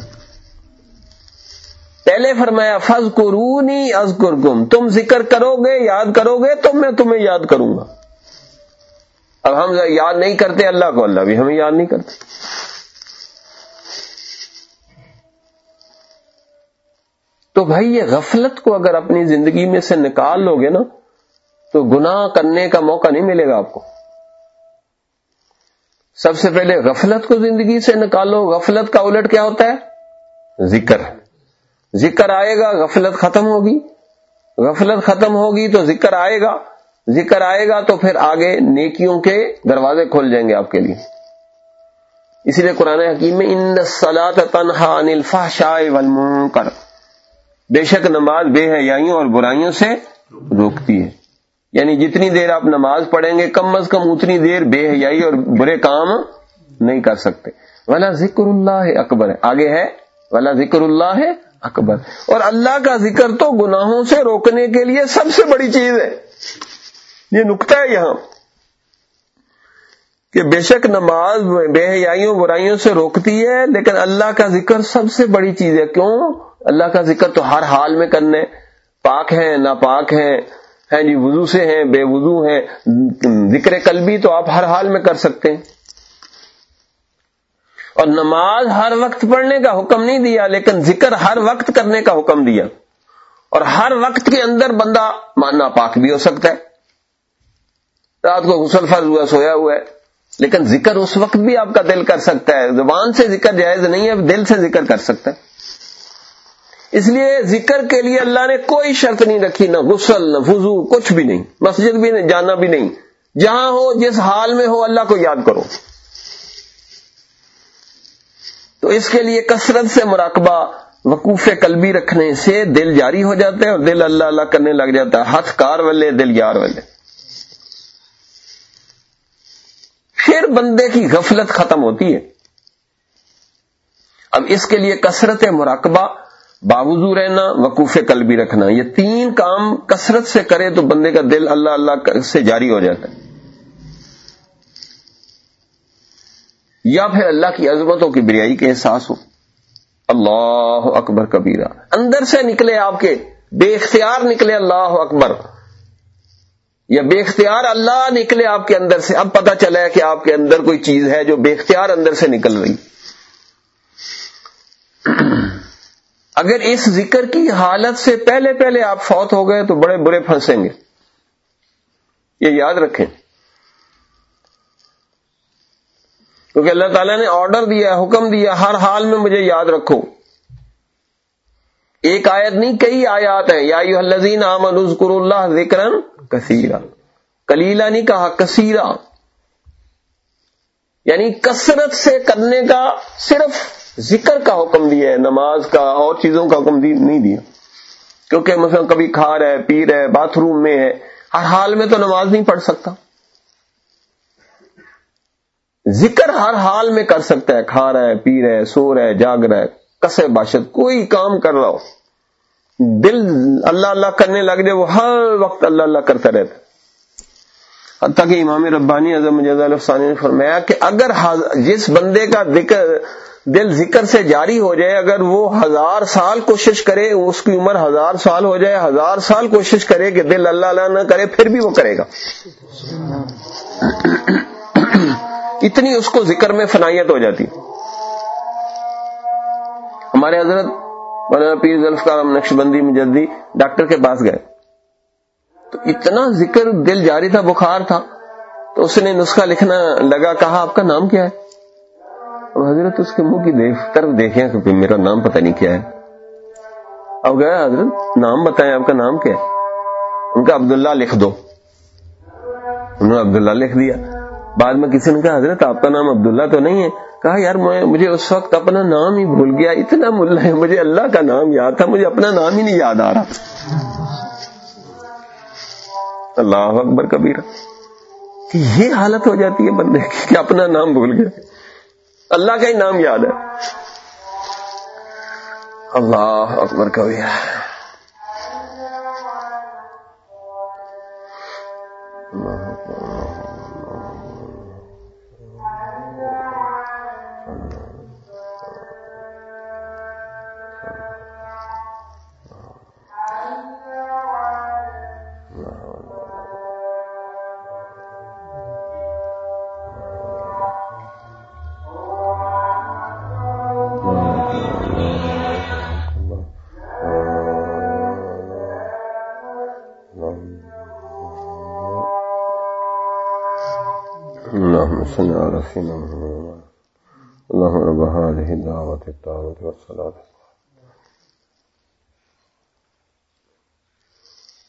پہلے فرمایا فض قرونی از قرکم تم ذکر کرو گے یاد کرو گے تو میں تمہیں یاد کروں گا۔ اب ہم یاد نہیں کرتے، اللہ کو اللہ بھی ہمیں یاد نہیں کرتے۔ تو بھائی، یہ غفلت کو اگر اپنی زندگی میں سے نکال لو گے نا تو گناہ کرنے کا موقع نہیں ملے گا آپ کو۔ سب سے پہلے غفلت کو زندگی سے نکالو۔ غفلت کا الٹ کیا ہوتا ہے؟ ذکر۔ ذکر آئے گا، غفلت ختم ہوگی۔ غفلت ختم ہوگی تو ذکر آئے گا۔ ذکر آئے گا تو پھر آگے نیکیوں کے دروازے کھول جائیں گے آپ کے لیے۔ اسی لیے قرآن حکیم میں، ان سلاد تنہا انلفا شاہ کر بے شک نماز بے حیائیوں اور برائیوں سے روکتی ہے۔ یعنی جتنی دیر آپ نماز پڑھیں گے، کم از کم اتنی دیر بے حیائی اور برے کام نہیں کر سکتے۔ والا ذکر اللہ اکبر ہے۔ آگے ہے۔ والا ذکر اللہ ہے اکبر۔ اور اللہ کا ذکر تو گناہوں سے روکنے کے لیے سب سے بڑی چیز ہے۔ یہ نکتا ہے یہاں۔ کہ بے شک نماز بے حیائیوں، برائیوں سے روکتی ہے، لیکن اللہ کا ذکر سب سے بڑی چیز ہے۔ کیوں؟ اللہ کا ذکر تو ہر حال میں کرنے۔ پاک ہیں، ناپاک ہیں ہیں جی وضو سے ہیں، بے وضو ہیں، ذکر قلبی تو آپ ہر حال میں کر سکتے ہیں۔ اور نماز ہر وقت پڑھنے کا حکم نہیں دیا، لیکن ذکر ہر وقت کرنے کا حکم دیا۔ اور ہر وقت کے اندر بندہ ماننا پاک بھی ہو سکتا ہے۔ رات کو غسل فرض ہوا، سویا ہوا ہے۔ لیکن ذکر اس وقت بھی آپ کا دل کر سکتا ہے۔ زبان سے ذکر جائز نہیں ہے دل سے ذکر کر سکتا ہے۔ اس لیے ذکر کے لیے اللہ نے کوئی شرط نہیں رکھی، نہ غسل، نہ وضو، کچھ بھی نہیں، مسجد بھی نہیں، جانا بھی نہیں۔ جہاں ہو، جس حال میں ہو، اللہ کو یاد کرو۔ تو اس کے لیے کثرت سے مراقبہ، وقوف قلبی رکھنے سے دل جاری ہو جاتا ہے اور دل اللہ اللہ کرنے لگ جاتا ہے۔ ہاتھ کار والے، دل یار والے۔ پھر بندے کی غفلت ختم ہوتی ہے۔ اب اس کے لیے کثرت مراقبہ باوضو رہنا، وقوف قلبی رکھنا۔ یہ تین کام کثرت سے کرے تو بندے کا دل اللہ اللہ سے جاری ہو جاتا ہے۔ یا پھر اللہ کی عظمتوں کی بریائی کے احساس ہو۔ اللہ اکبر کبیرہ۔ اندر سے نکلے آپ کے، بے اختیار نکلے اللہ اکبر۔ یا بے اختیار اللہ نکلے آپ کے اندر سے۔ اب پتا چلا ہے کہ آپ کے اندر کوئی چیز ہے جو بے اختیار اندر سے نکل رہی۔ اگر اس ذکر کی حالت سے پہلے پہلے آپ فوت ہو گئے تو بڑے برے پھنسیں گے۔ یہ یاد رکھیں۔ کیونکہ اللہ تعالیٰ نے آرڈر دیا، حکم دیا، ہر حال میں مجھے یاد رکھو۔ ایک آیت نہیں، کئی آیات ہیں۔ یا الذین آمنوا اذکروا اللہ ذکرا کثیرا۔ کلیلہ نہیں کہا، کثیرا۔ یعنی کثرت سے کرنے کا صرف ذکر کا حکم دیا ہے، نماز کا اور چیزوں کا حکم نہیں دیا۔ کیونکہ مثلا کبھی کھا رہا ہے، پی رہا ہے، باتھ روم میں ہے، ہر حال میں تو نماز نہیں پڑھ سکتا۔ ذکر ہر حال میں کر سکتا ہے، کھا رہا ہے، پی رہا ہے، سو رہا ہے، جاگ رہا ہے کسے باشد، کوئی کام کر رہا ہو۔ دل اللہ اللہ کرنے لگ جائے، وہ ہر وقت اللہ اللہ کرتا رہتا حتیٰ کہ امام ربانی اعظم الفسانی نے فرمایا کہ اگر جس بندے کا ذکر دل ذکر سے جاری ہو جائے، اگر وہ ہزار سال کوشش کرے، اس کی عمر ہزار سال ہو جائے، ہزار سال کوشش کرے کہ دل اللہ اللہ نہ کرے، پھر بھی وہ کرے گا۔ اتنی اس کو ذکر میں فنائیت ہو جاتی۔ ہمارے حضرت مولانا پیر ذوالفقار نقش بندی مجدی ڈاکٹر کے پاس گئے۔ تو اتنا ذکر دل جاری تھا، بخار تھا۔ تو اس نے نسخہ لکھنا لگا، کہا، آپ کا نام کیا ہے؟ اب حضرت اس کے منہ کی طرف دیکھیں کہ میرا نام پتہ نہیں کیا ہے۔ اب گیا حضرت، نام بتائیں آپ کا نام کیا ہے؟ ان کا عبداللہ لکھ دو۔ انہوں نے عبداللہ لکھ دیا۔ بعد میں کسی نے کہا، حضرت، آپ کا نام عبداللہ تو نہیں ہے؟ کہا، یار مجھے اس وقت اپنا نام ہی بھول گیا۔ اتنا ملا ہے، مجھے اللہ کا نام یاد تھا، مجھے اپنا نام ہی نہیں یاد آ رہا اللہ اکبر کبیر یہ حالت ہو جاتی ہے بندے کی کہ اپنا نام بھول گیا۔ اللہ کا ہی نام یاد ہے۔ اللہ اکبر کبھی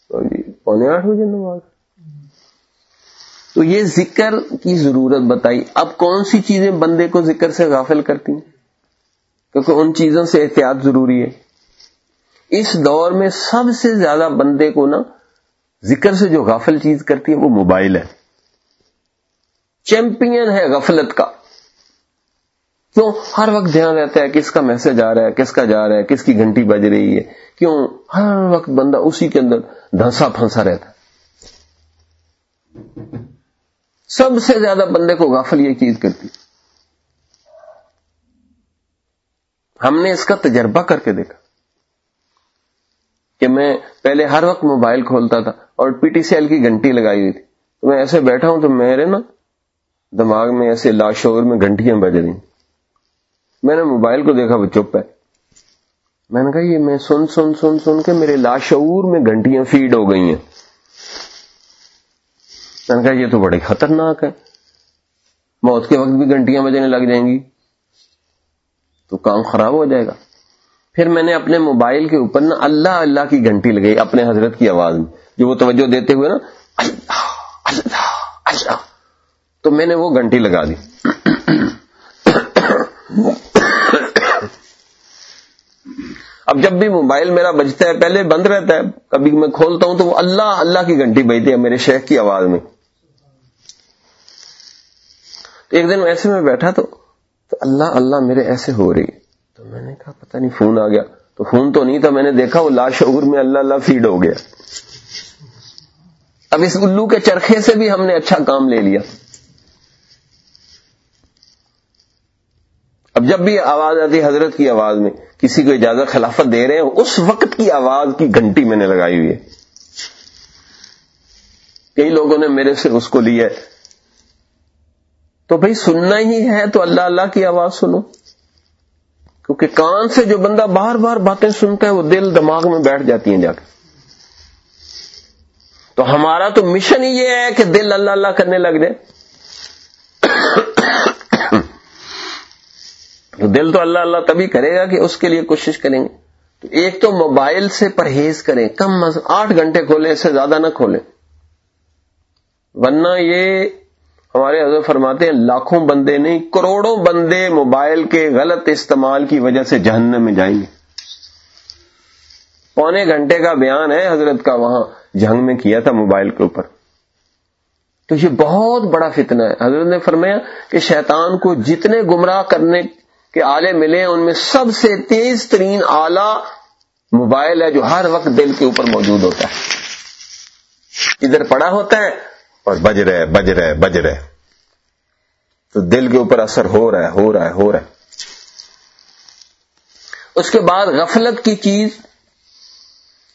کبیر پونے آٹھ بجے نماز تو یہ ذکر کی ضرورت بتائی۔ اب کون سی چیزیں بندے کو ذکر سے غافل کرتی ہیں؟ کیونکہ ان چیزوں سے احتیاط ضروری ہے۔ اس دور میں سب سے زیادہ بندے کو نا ذکر سے جو غافل چیز کرتی ہے وہ موبائل ہے۔ چیمپئن ہے غفلت کا۔ کیوں؟ ہر وقت دھیان رہتا ہے کس کا میسج آ رہا ہے، کس کا جا رہا ہے، کس کی گھنٹی بج رہی ہے۔ کیوں؟ ہر وقت بندہ اسی کے اندر دھنسا پھنسا رہتا ہے۔ سب سے زیادہ بندے کو غافل یہ چیز کرتی ہم نے اس کا تجربہ کر کے دیکھا کہ میں پہلے ہر وقت موبائل کھولتا تھا اور پی ٹی سی ایل کی گھنٹی لگائی ہوئی تھی۔ میں ایسے بیٹھا ہوں تو میرے نا دماغ میں ایسے لاشور میں گھنٹیاں بج رہی میں نے موبائل کو دیکھا، وہ چپ ہے۔ میں نے کہا، یہ میں سن سن سن سن کے میرے لاشعور میں گھنٹیاں فیڈ ہو گئی ہیں۔ میں نے کہا، یہ تو بڑے خطرناک ہے۔ موت کے وقت بھی گھنٹیاں بجنے لگ جائیں گی۔ تو کام خراب ہو جائے گا۔ پھر میں نے اپنے موبائل کے اوپر نا اللہ اللہ کی گھنٹی لگائی اپنے حضرت کی آواز میں۔ جو وہ توجہ دیتے ہوئے نا، اللہ اللہ اللہ۔ تو میں نے وہ گھنٹی لگا دی۔ اب جب بھی موبائل میرا بجتا ہے، پہلے بند رہتا ہے، کبھی میں کھولتا ہوں تو وہ اللہ اللہ کی گھنٹی بجتی ہے، میرے شیخ کی آواز میں۔ تو ایک دن ایسے میں بیٹھا تو تو اللہ اللہ میرے ایسے ہو رہی تو میں نے کہا، پتہ نہیں فون آ گیا۔ تو فون تو نہیں تھا، میں نے دیکھا وہ لاشعور میں اللہ اللہ فیڈ ہو گیا۔ اب اس الو کے چرخے سے بھی ہم نے اچھا کام لے لیا۔ اب جب بھی آواز آتی حضرت کی آواز میں، کسی کو اجازت خلافت دے رہے ہیں اس وقت کی آواز کی گھنٹی میں نے لگائی ہوئی ہے۔ کئی لوگوں نے میرے سے اس کو لیا ہے۔ تو بھائی، سننا ہی ہے تو اللہ اللہ کی آواز سنو۔ کیونکہ کان سے جو بندہ بار بار باتیں سنتا ہے، وہ دل دماغ میں بیٹھ جاتی ہیں جا کے۔ تو ہمارا تو مشن ہی یہ ہے کہ دل اللہ اللہ کرنے لگ جائے۔ تو دل تو اللہ اللہ تبھی کرے گا کہ اس کے لیے کوشش کریں گے۔ تو ایک تو موبائل سے پرہیز کریں، کم آٹھ گھنٹے کھولیں، اس سے زیادہ نہ کھولیں۔ ورنہ یہ ہمارے حضرت فرماتے ہیں، لاکھوں بندے نہیں، کروڑوں بندے موبائل کے غلط استعمال کی وجہ سے جہنم میں جائیں گے۔ پونے گھنٹے کا بیان ہے حضرت کا، وہاں جنگ میں کیا تھا موبائل کے اوپر۔ تو یہ بہت بڑا فتنہ ہے۔ حضرت نے فرمایا کہ شیطان کو جتنے گمراہ کرنے کے آلے ملے ان میں سب سے تیز ترین آلہ موبائل ہے جو ہر وقت دل کے اوپر موجود ہوتا ہے۔ ادھر پڑا ہوتا ہے اور بج رہے بج رہے بج رہے تو دل کے اوپر اثر ہو رہا ہے، ہو رہا ہے، ہو رہا ہے۔ اس کے بعد غفلت کی چیز،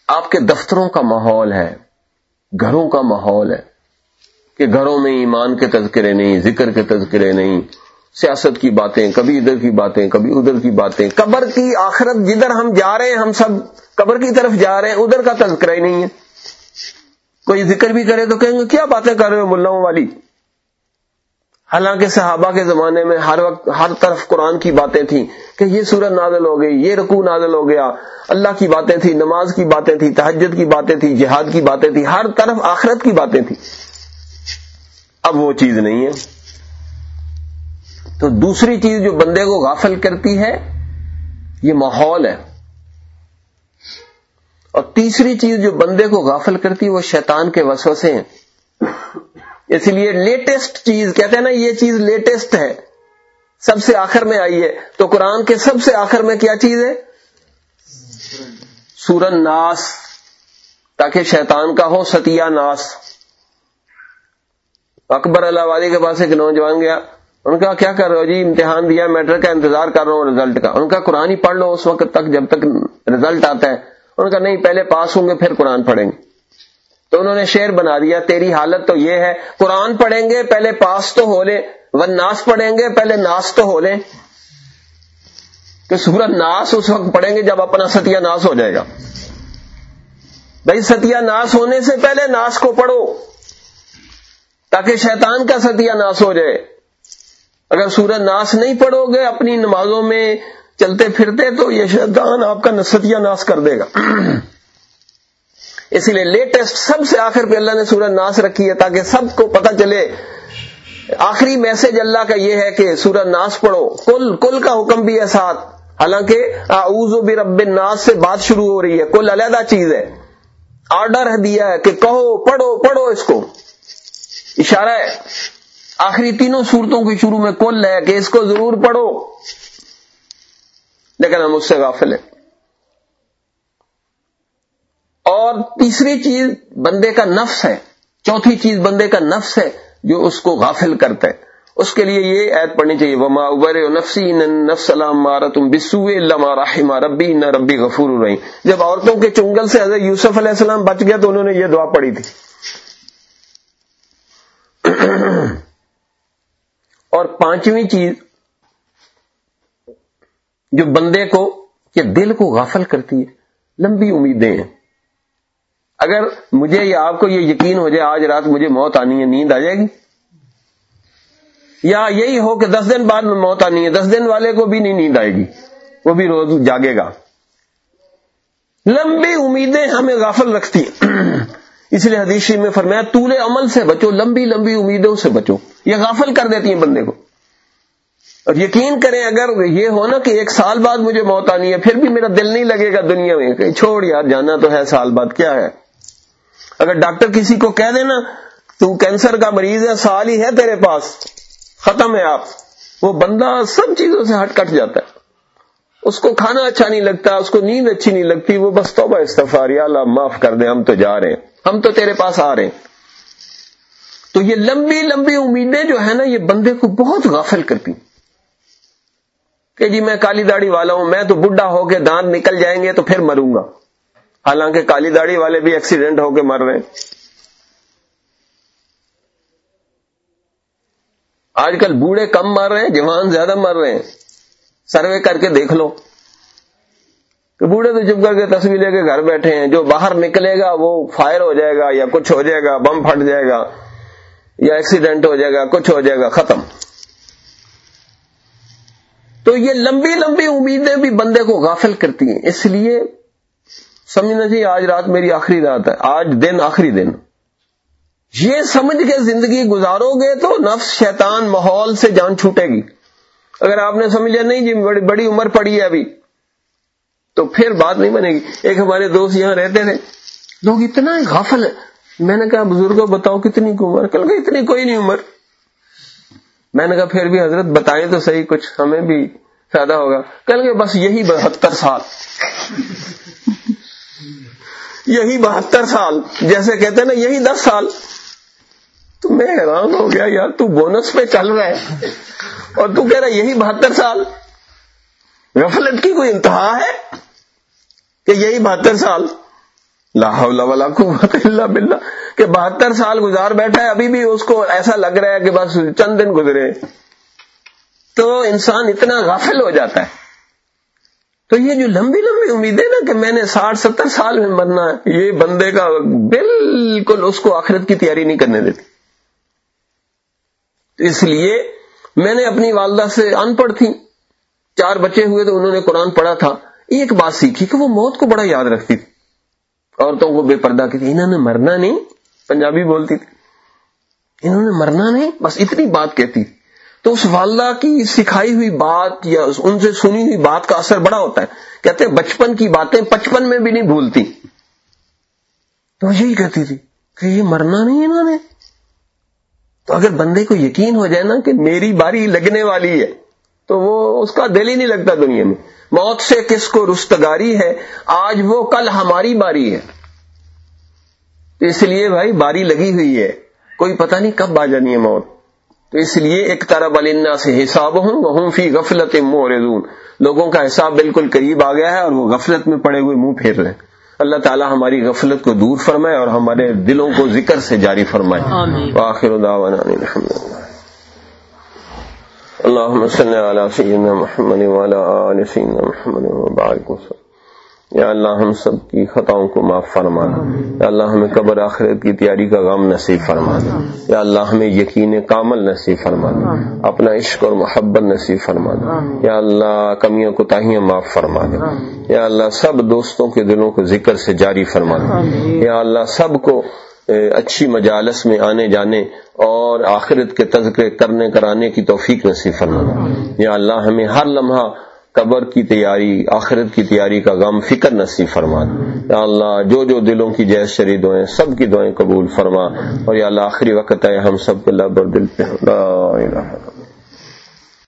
آپ کے دفتروں کا ماحول ہے، گھروں کا ماحول ہے، کہ گھروں میں ایمان کے تذکرے نہیں، ذکر کے تذکرے نہیں سیاست کی باتیں، کبھی ادھر کی باتیں، کبھی ادھر کی باتیں۔ قبر کی آخرت جدھر ہم جا رہے ہیں، ہم سب قبر کی طرف جا رہے ہیں، ادھر کا تذکرہ ہی نہیں ہے۔ کوئی ذکر بھی کرے تو کہیں گے، کیا باتیں کر رہے ہو ملاؤں والی؟ حالانکہ صحابہ کے زمانے میں ہر وقت ہر طرف قرآن کی باتیں تھیں کہ یہ سورت نازل ہو گئی، یہ رکوع نازل ہو گیا۔ اللہ کی باتیں تھیں، نماز کی باتیں تھیں تحجد کی باتیں تھیں، جہاد کی باتیں تھیں، ہر طرف آخرت کی باتیں تھیں۔ اب وہ چیز نہیں ہے۔ تو دوسری چیز جو بندے کو غافل کرتی ہے، یہ ماحول ہے۔ اور تیسری چیز جو بندے کو غافل کرتی ہے، وہ شیطان کے وسوسے ہیں۔ اس لیے لیٹسٹ چیز، کہتے ہیں نا، یہ چیز لیٹسٹ ہے۔ سب سے آخر میں آئی ہے۔ تو قرآن کے سب سے آخر میں کیا چیز ہے؟ سورن ناس، تاکہ شیطان کا ہو ستیا ناس۔ اکبر اللہ والی کے پاس ایک نوجوان گیا۔ ان کا کیا کر رہے ہو جی؟ امتحان دیا، میٹرک کا انتظار کر رہا ہوں رزلٹ کا۔ ان کا قرآن ہی پڑھ لو اس وقت تک جب تک رزلٹ آتا ہے۔ ان کا نہیں، پہلے پاس ہوں گے، پھر قرآن پڑھیں گے۔ تو انہوں نے شعر بنا دیا، تیری حالت تو یہ ہے، قرآن پڑھیں گے، پہلے پاس تو ہو لے۔ ون ناس پڑھیں گے، پہلے ناس تو ہو لے۔ کہ سورت ناس اس وقت پڑھیں گے جب اپنا ستیہ ناس ہو جائے گا۔ بھائی، ستیہ ناس ہونے سے پہلے ناس کو پڑھو، تاکہ شیطان کا ستیہ ناس ہو جائے۔ اگر سورت ناس نہیں پڑھو گے اپنی نمازوں میں چلتے پھرتے تو یہ شیطان آپ کا ستیہ ناس کر دے گا۔ اسی لیے لیٹسٹ سب سے آخر پہ اللہ نے سورج ناس رکھی ہے تاکہ سب کو پتہ چلے۔ آخری میسج اللہ کا یہ ہے کہ سورج ناس پڑھو۔ کل کل کا حکم بھی ہے ساتھ۔ حالانکہ اعوذ برب الناس سے بات شروع ہو رہی ہے۔ کل علیحدہ چیز ہے۔ آرڈر دیا ہے کہ کہو، پڑھو پڑھو اس کو۔ اشارہ ہے۔ آخری تینوں صورتوں کے شروع میں کل ہے کہ اس کو ضرور پڑھو۔ لیکن ہم اس سے غافل ہیں۔ اور تیسری چیز بندے کا نفس ہے۔ چوتھی چیز بندے کا نفس ہے جو اس کو غافل کرتا ہے۔ اس کے لیے یہ عید پڑھنی چاہیے، وما ابر نفسی نفس تم بسو اللہ رحمہ ربی نہ ربی غفور رہی جب عورتوں کے چنگل سے حضرت یوسف علیہ السلام بچ گیا تو انہوں نے یہ دعا پڑھی تھی۔ اور پانچویں چیز جو بندے کو کہ دل کو غافل کرتی ہے، لمبی امیدیں ہیں۔ اگر مجھے یا آپ کو یہ یقین ہو جائے، آج رات مجھے موت آنی ہے، نیند آ جائے گی۔ یا یہی ہو کہ دس دن بعد میں موت آنی ہے، دس دن والے کو بھی نہیں نیند آئے گی، وہ بھی روز جاگے گا۔ لمبی امیدیں ہمیں غافل رکھتی ہیں۔ اس لیے حدیثی میں فرمایا، طول عمل سے بچو، لمبی لمبی امیدوں سے بچو۔ یہ غافل کر دیتی ہیں بندے کو۔ اور یقین کریں اگر یہ ہو نا کہ ایک سال بعد مجھے موت آنی ہے، پھر بھی میرا دل نہیں لگے گا دنیا میں کہ چھوڑ یار، جانا تو ہے، سال بعد کیا ہے؟ اگر ڈاکٹر کسی کو کہہ دینا تو کینسر کا مریض ہے، سال ہی ہے تیرے پاس، ختم ہے آپ۔ وہ بندہ سب چیزوں سے ہٹ کٹ جاتا ہے۔ اس کو کھانا اچھا نہیں لگتا، اس کو نیند اچھی نہیں لگتی، وہ بس توبہ استفار یا اللہ معاف کر دیں ہم تو جا رہے ہیں۔ ہم تو تیرے پاس آ رہے ہیں۔ تو یہ لمبی لمبی امیدیں جو ہے نا، یہ بندے کو بہت غافل کرتی کہ جی میں کالی داڑھی والا ہوں، میں تو بڈھا ہو کے دانت نکل جائیں گے تو پھر مروں گا۔ حالانکہ کالی داڑھی والے بھی ایکسیڈنٹ ہو کے مر رہے ہیں۔ آج کل بوڑھے کم مر رہے ہیں، جوان زیادہ مر رہے ہیں۔ سروے کر کے دیکھ لو۔ کہ بوڑھے تو چپ کر کے تصویر لے کے گھر بیٹھے ہیں، جو باہر نکلے گا وہ فائر ہو جائے گا یا کچھ ہو جائے گا، بم پھٹ جائے گا یا ایکسیڈنٹ ہو جائے گا، کچھ ہو جائے گا، ختم۔ تو یہ لمبی لمبی امیدیں بھی بندے کو غافل کرتی ہیں۔ اس لیے سمجھنا چاہیے آج رات میری آخری رات ہے، آج دن آخری دن۔ یہ سمجھ کے زندگی گزارو گے تو نفس شیطان ماحول سے جان چھوٹے گی۔ اگر آپ نے سمجھا نہیں جی بڑی بڑی عمر پڑی ہے ابھی۔ تو پھر بات نہیں بنے گی۔ ایک ہمارے دوست یہاں رہتے تھے۔ لوگ اتنا غافل ہے میں نے کہا، بزرگوں، بتاؤ کتنی کی عمر؟ کل کہ اتنی کوئی نہیں عمر۔ میں نے کہا، پھر بھی حضرت بتائیں تو صحیح، کچھ ہمیں بھی فائدہ ہوگا۔ کل کہ بس یہی بہتر سال۔ یہی بہتر سال۔ جیسے کہتے ہیں نا، یہی دس سال۔ تو میں حیران ہو گیا، یار، تو بونس پہ چل رہا ہے۔ اور تو کہہ رہا یہی بہتر سال۔ غفلت کی کوئی انتہا ہے؟ کہ یہی بہتر سال ولا قوت الا باللہ کہ بہتر سال گزار بیٹھا ہے، ابھی بھی اس کو ایسا لگ رہا ہے کہ بس چند دن گزرے۔ تو انسان اتنا غافل ہو جاتا ہے۔ تو یہ جو لمبی لمبی امید ہے نا کہ میں نے ساٹھ ستر سال میں مرنا ہے، یہ بندے کا بالکل اس کو آخرت کی تیاری نہیں کرنے دیتی۔ اس لیے میں نے اپنی والدہ سے ان پڑھ تھی۔ چار بچے ہوئے تو انہوں نے قرآن پڑھا تھا۔ ایک بات سیکھی کہ وہ موت کو بڑا یاد رکھتی تھی۔ عورتوں کو بے پردہ کی تھی، انہوں نے مرنا نہیں، پنجابی بولتی تھی۔ انہوں نے مرنا نہیں، بس اتنی بات کہتی تھی۔ تو اس والدہ کی سکھائی ہوئی بات یا ان سے سنی ہوئی بات کا اثر بڑا ہوتا ہے۔ کہتے ہیں بچپن کی باتیں بچپن میں بھی نہیں بھولتی۔ تو یہی کہتی تھی کہ یہ مرنا نہیں انہوں نے۔ تو اگر بندے کو یقین ہو جائے نا کہ میری باری لگنے والی ہے تو وہ اس کا دل ہی نہیں لگتا دنیا میں۔ موت سے کس کو رستگاری ہے؟ آج وہ کل ہماری باری ہے۔ اس لیے بھائی باری لگی ہوئی ہے۔ کوئی پتہ نہیں کب آ جانی ہے موت۔ تو اس لیے ایک طرح بلنا سے حساب ہوں وہ فی غفلت مورزون لوگوں کا حساب بالکل قریب آ گیا ہے اور وہ غفلت میں پڑے ہوئے منہ پھیر رہے اللہ تعالی ہماری غفلت کو دور فرمائے اور ہمارے دلوں کو ذکر سے جاری فرمائے۔ آخر اللهم صل على سيدنا محمد وعلى آل سيدنا محمد وبارك وسلم. یا اللہ ہم سب کی خطاؤں کو معاف فرما یا اللہ ہمیں قبر آخرت کی تیاری کا غم نصیب فرما یا اللہ ہمیں یقین کامل نصیب فرما اپنا عشق اور محبت نصیب فرما یا اللہ کمیوں کو تاہیاں معاف فرما یا اللہ سب دوستوں کے دلوں کو ذکر سے جاری فرما یا اللہ سب کو اچھی مجالس میں آنے جانے اور آخرت کے تذکرے کرنے کرانے کی توفیق نصیب فرما۔ یا اللہ، ہمیں ہر لمحہ قبر کی تیاری، آخرت کی تیاری کا غم فکر نصیب فرما۔ یا اللہ، جو جو دلوں کی جیس شری دعائیں، سب کی دعائیں قبول فرما۔ اور یا اللہ، آخری وقت ہے ہم سب کے لب اور دل پہ